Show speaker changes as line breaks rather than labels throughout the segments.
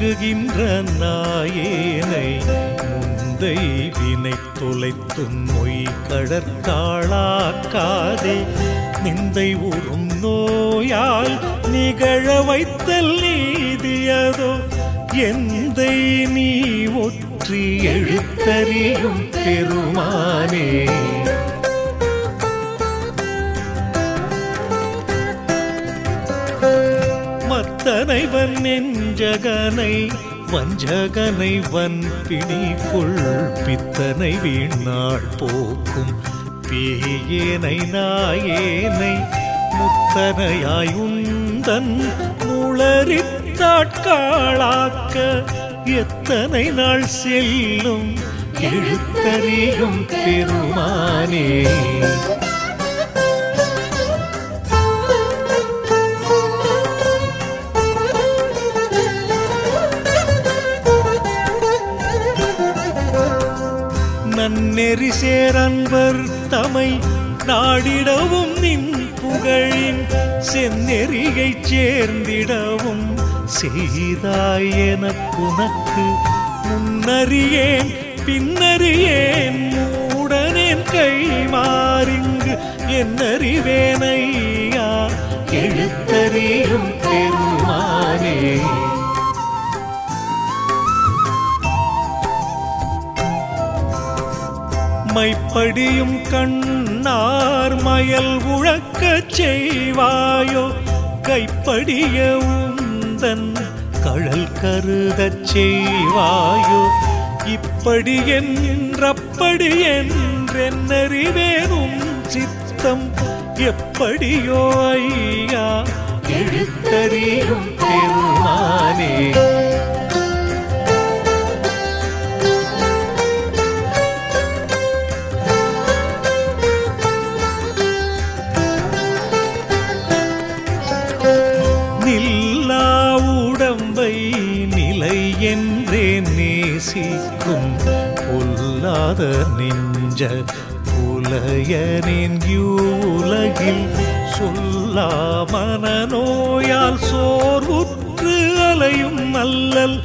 மயங்கி நாயேனை முந்தை வினை தொலைத்தும் மொய் கடற்காளாக்காதே நிந்தை ஊறும் நோயால் நிகழ வைத்தல் நீதியதோ. எந்தை நீ ஒற்றி எழுத்தறியும் பெருமானே. மத்தனைவன் நெஞ்சகனை வஞ்சகனை வன்பிணி பிணிக்குள் பித்தனை வீணாள் போக்கும் பேயேனை நாயேனை முத்தனையாய் உந்தன் முளரித்தாட்காளாக்க எத்தனை நாள் செல்லும் எழுத்தறியும் பெருமானே. நெறி சேரன்பர் தமை நாடிடவும் நின் புகழின் செந்நெறியைச் சேர்ந்திடவும் செய்தாய் எனக்குனக்கு முன்னறியேன் பின்னறியேன் மூடனேன் கை மாறிங்கு என்னறிவேனையா? எழுத்தறியும் பெருமானே படியும் கண்ணார் மயல் உழக்கச் செய்வாயோ? கைப்படிய உந்தன் கழல் கருதச் செய்வாயோ? இப்படி என்றப்படி என்றென்னறிவேனும் சித்தம். எப்படியோ ஐயா எழுத்தறியும் பெருமானே. பொல்லாத நெஞ்ச புலையனின் யூலகில் சொல்லா மனநோயால் சோர்வுற்று அலையும் நல்லல்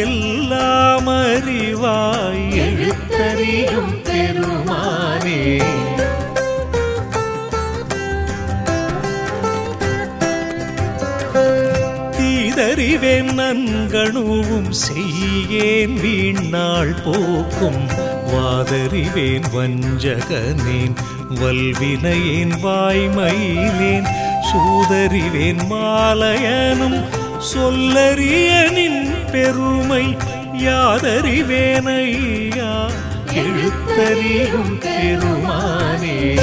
எல்லாம் அறிவாய் எழுத்தறியும் பெருமானே. தீதறிவேன் நன்கணுவும் செய்யேன் வீண் நாள் போக்கும் வாதறிவேன் வஞ்சகனேன் வல்வினையேன் வாய்மயிலேன் சூதறிவேன் மாலையனும் சொல்லறியனின் பெருமை யாதறிவேனையா? எழுத்தறியும் பெருமானே.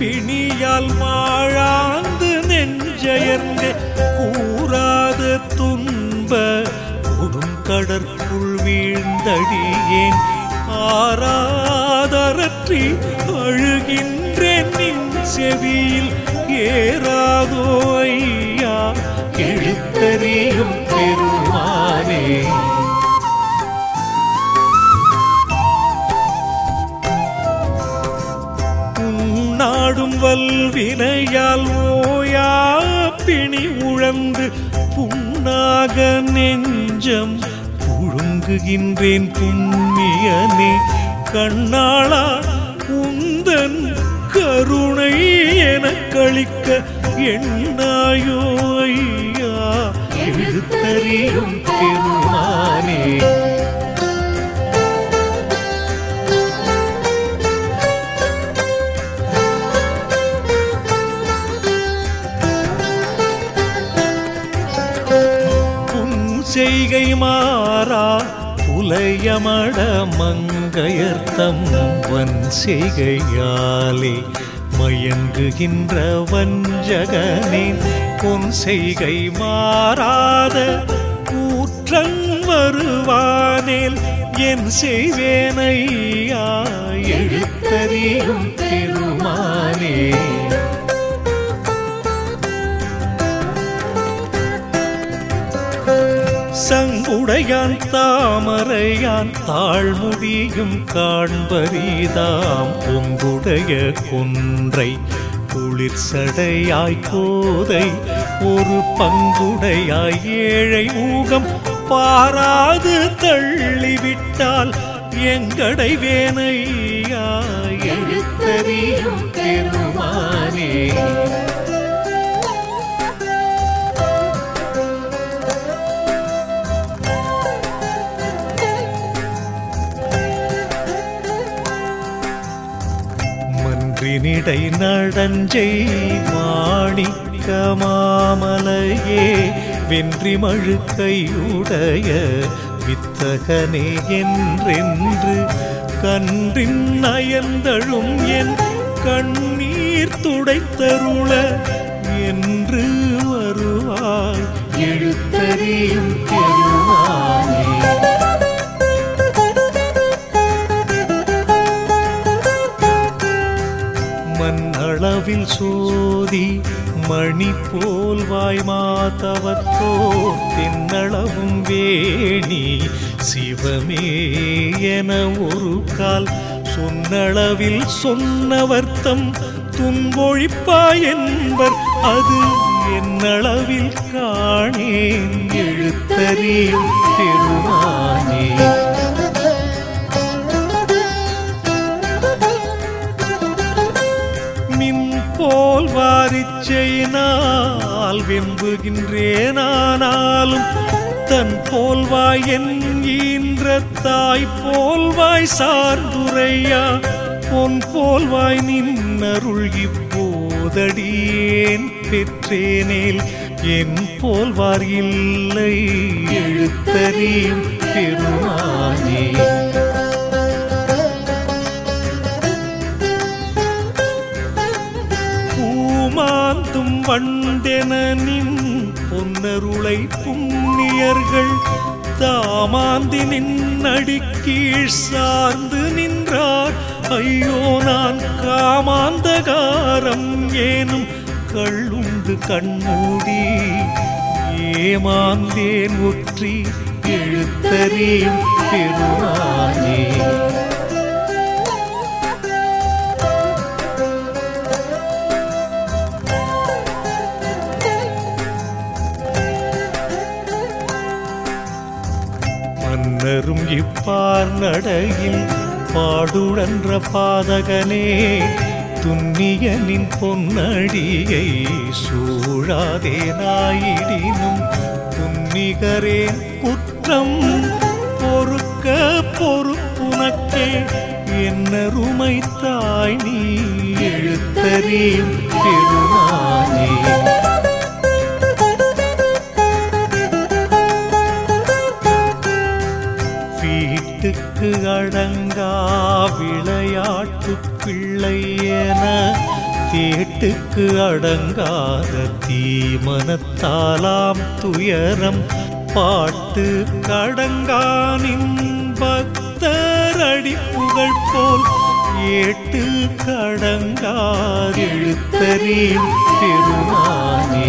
பிணியால் மாழாந்து நெஞ்சயர்ந்தே கூறாத துன்ப கொடுங்கடற்குள் வீழ்ந்தடியேன். ஆராதரற்றி அழுகின்றேன் நின் செவியில். ஏறாதோ ஐயா எழுத்தறியும் பெருமானே. நாடும் வல்வினையால் ஓயா பிணி உழந்து புண்ணாக நெஞ்சம் புழுங்குகின்றேன் புண்ணியனே. கண்ணாளா உந்தன் கருணை எனக்களிக்க எண்ணாயோ ஐயா. எழுத்தறியும் பெருமானே. செய்கை மாறா புலையமட மங்கையர்த்தம் வன் செய்கையாலே மயங்குகின்ற வஞ்சகனின் பொன் செய்கை மாறாத கூற்றங் வருவானேல் என் செய்வேனையா எழுத்தறியும் சங்குடையான் தாமரையான் தாழ்முடியும் காண்பரிதாம். பொங்குடைய கொன்றை குளிர் சடையாய் கோதை ஒரு பங்குடையாய் ஏழை ஊகம் பாராது தள்ளிவிட்டால் எங்கடை வேனையா எழுத்தறியும் பெருமானே. மன்றினிடை நடஞ்சை மாணிக்க மாமலையே வென்றி மழுக்கையுடைய வித்தகனே என்றென்று கன்றின் நயந்தழும் என் கண்ணீர் துடைத்தருள என்று வருவாய். எழுத்தறியும் பெருமானே மண்ணளவில் சோதி மணி போல் வாய் மாதவத்தோ தென்னளவும் வேணி சிவமே என ஒரு கால் சொன்னளவில் சொன்னவர்த்தம் துன்பொழிப்பாய் என்பர் அது என்னளவில் காணேன். எழுத்தறியும் பெருமானே. வாரிச்சையினால் வெம்புகின்றேனானாலும் தன் போல்வாய் என்கின்ற தாய் போல்வாய் சார்ந்துரையா பொன் போல்வாய் நின்னருள் இப்போதடியேன் பெற்றேனேல் என் போல்வார் இல்லை எழுத்தறியும் பெருமானே. வண்டென பொன்னருளை புண்ணியர்கள் தாமாந்தி நின்னடிக்கீழ் சார்ந்து நின்றார். ஐயோ நான் காமாந்தகாரம் ஏனும் கள்ளுண்டு கண்மூடி ஏமாந்தேன் ஒற்றி எழுத்தறியும் பெருமானே. மன்னரும் நடையில் பாடுழன்ற பாதகனே துன்னியனின் பொன்னடியை சூழாதே நாயிடினும் புன்னிகரே குற்றம். பொறுக்க பொறுப்புனக்கே என்னருமை தாய் நீ எழுத்தறியும் பெருமானே அடங்கா விளையாட்டு பிள்ளை என தேட்டுக்கு அடங்காத தீமனத்தாலாம் துயரம் பாட்டு கடங்கானின் பக்தர் அடிப்புகள் போல் ஏட்டு கடங்கார் எழுத்தறியும் பெருமானே.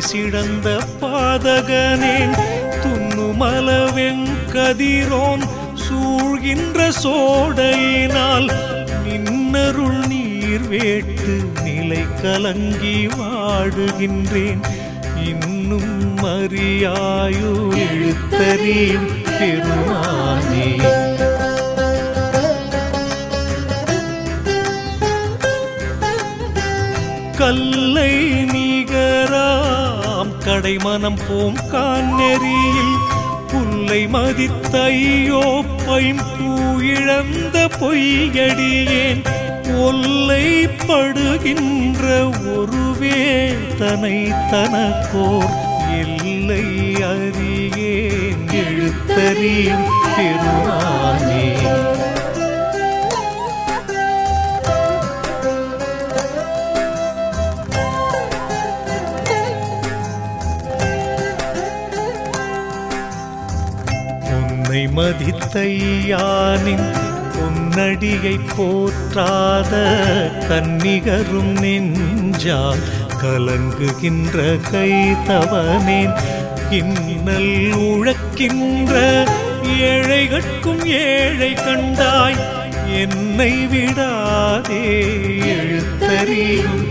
சிடந்த பாதகனேன். துண்ணுமலவெங் கதிரோன் சூழ்கின்ற சோடையினால் நின்னருள் நீர் வேட்டு நிலை கலங்கி வாடுகின்றேன். இன்னும் அறியாயோ எழுத்தறியும் பெருமானே. கல்லை நீகராம் கடைமனம் போம் கான்னெறியில் புல்லை மதித்தையோ பைம்பூ இழந்த பொய்யடியேன். ஒல்லை படுகின்ற ஒரு வேதனை தனக்கோர் எல்லை அறியேன். எழுத்தறியும் திருநாள் கையானின் பொன்னடியை போற்றாத கன்னிகரும் நெஞ்சால் கலங்குகின்ற கைத்தவனேன் இன்னல் உழக்கின்ற ஏழைகட்கும் ஏழை கண்டாய். என்னை விடாதே எழுத்தறியும்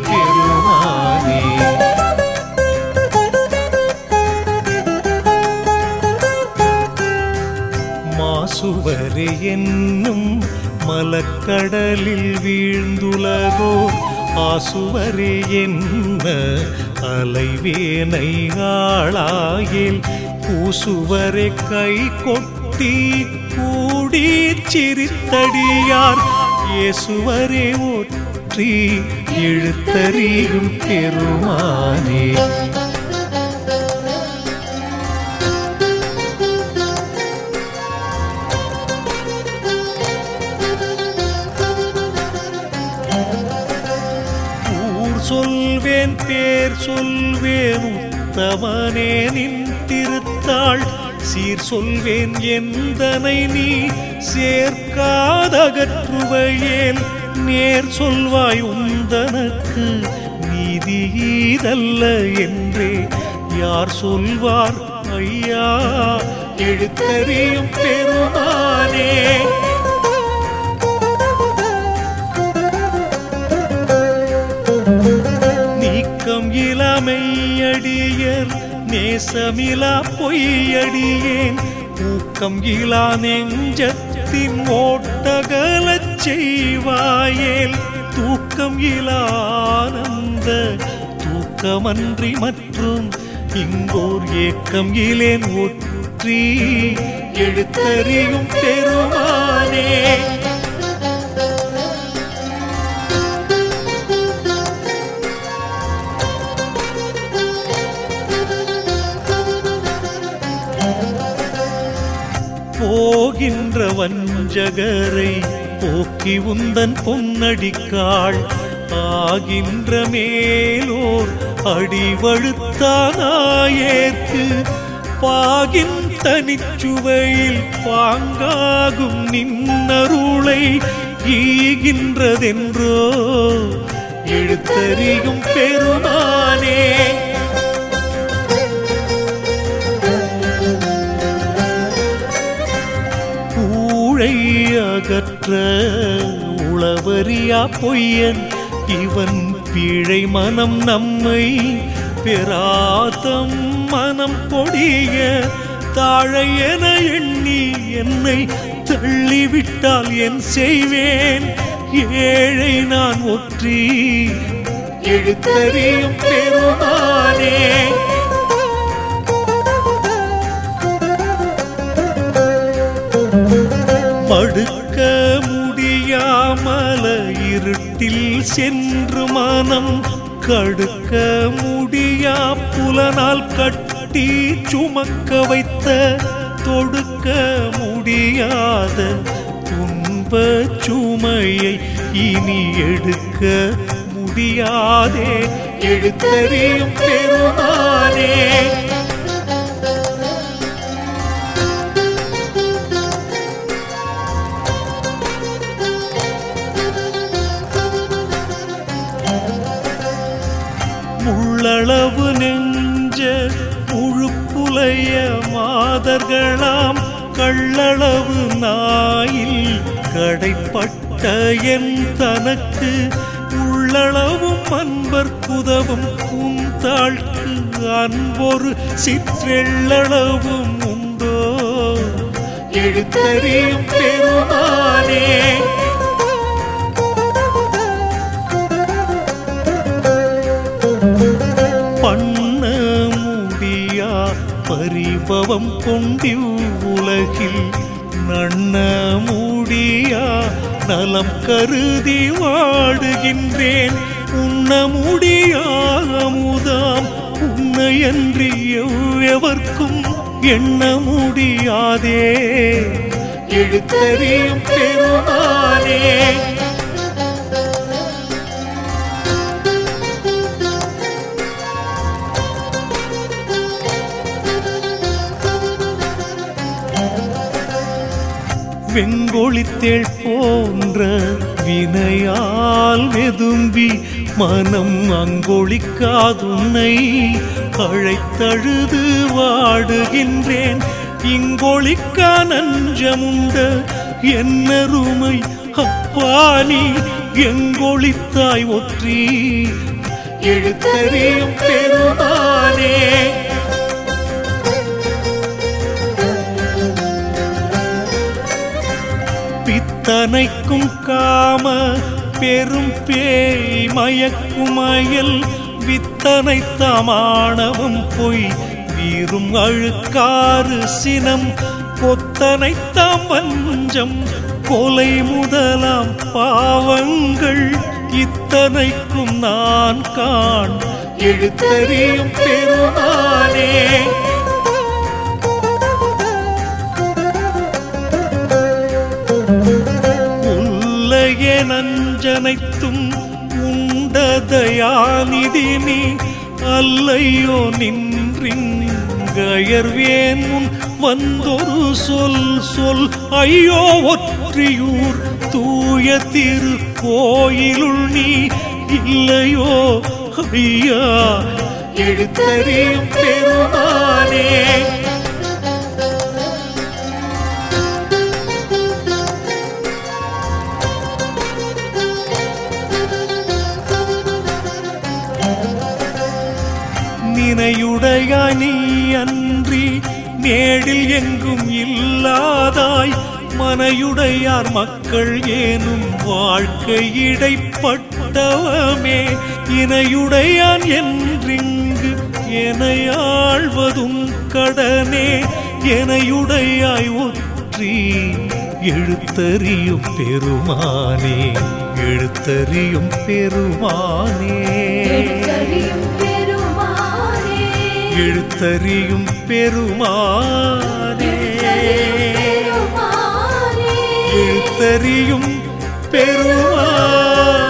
மாசுவரே என்னும் மலக்கடலில் வீழ்ந்துலகோ ஆசுவரே என்ன அலைவேனை ஆளாயில் பூசுவரை கை கொட்டி கூடி சிரித்தடியார். இயேசுவரே ஒற்றி எழுத்தறியும் பெருமானே. சொல்வேன் உத்தமனே நின் திருத்தாள். சீர் சொல்வேன் எந்தனை நீ சேர்க்காதகற்றுவையேல். நேர் சொல்வாய் உந்தனக்கு நீதி ஈதல்ல என்றே. யார் சொல்வார் ஐயா எழுத்தறியும் பெருமானே. நேசமிலா பொய்யடியேன். ஊக்கம் இலா நெஞ்சத்தின் ஓட்டகலச் செய்வாயேல். தூக்கம் இலானந்த தூக்கமன்றி மற்றும் இங்கோர் ஏக்கம் இலேன் ஒற்றி எழுத்தறியும் பெருமானே போகின்ற வஞ்சகரை போக்கி உந்தன் பொன்னடிக்காள். ஆகின்ற மேலோர் அடிவழுத்தானாயேற்கு. பாகின் தனிச்சுவையில் பாங்காகும் நின்னருளை ஈகின்றதென்றோ. எழுத்தறியும் பெருமானே. அகற்ற உளவறியா பொய்யன். இவன் பிழை மனம் நம்மை பெறாதம் மனம் கொடிய தாழ என எண்ணி என்னை தள்ளிவிட்டால் என் செய்வேன். ஏழை நான் ஒற்றி எழுத்தறியும் பெருமானே. வீட்டில் சென்று மனம் கடுக்க முடியா? புலனால் கட்டி சுமக்க வைத்த தொடுக்க முடியாத துன்ப சுமையை இனி எடுக்க முடியாதே? எழுத்தறியும் பெருமானே மாதர்களாம் கள்ளளவு நாயில் கடைப்பட்ட என் தனக்கு உள்ளளவும் அன்பர் குதவும் உன் தாழ்க்கு அன்பொரு சிற்றெள்ளளவும் உண்டோ? எழுத்தறியும் பெருமானே பாவம் கொண்டிவ் உலகில் நண்ண முடியா நலம் கருதி வாடுகின்றேன். உண்ண முடியாமுதாம் உன்னையன்றி எவ்வளவர்க்கும் எண்ண முடியாதே. எழுத்தறியும் பெருமானே வெங்கொழித்தேள் போன்ற வினையால் வெதும்பி மனம் அங்கொழிக்காதுன்னை அழைத்தழுது வாடுகின்றேன். இங்கொழிக்க நஞ்சமுண்ட என்னருமை அப்பானி எங்கொழித்தாய் ஒற்றி. எழுத்தறியும் பெருமானே தனைக்கும் காம பெரும் பேய் மயக்குமயல் வித்தனை தமானவம் பொய். வீரும் அழுக்காறு சினம் கொத்தனை தமஞ்சம் கொலை முதலாம் பாவங்கள். இத்தனைக்கும் நான் காண் எழுத்தறியும் பெருமானே. நஞ்சனைத்தும் உண்டதயாநிதி நீ அல்லையோ நின்றிங்கயர்வேன் முன் வந்தொரு சொல் சொல் ஐயோ ஒற்றியூர் தூய திரு கோயிலுள் நீ இல்லையோ ஐயா எழுத்தறியும் பெருமானே. நினையுடைய நீ அன்றி நேடில் எங்கும் இல்லாதாய் மனையுடையார் மக்கள் ஏனும் வாழ்க்கை இடைப்பட்டவமே இணையுடையான் என்றிங்கு எனையாழ்வதும் கடனே எனையுடையாய் ஒற்றி எழுத்தறியும் பெருமானே எழுத்தறியும் பெருமானே.
எழுத்தறியும் பெருமானே
எழுத்தறியும்
பெருமானே.
எழுத்தறியும் பெருமானே.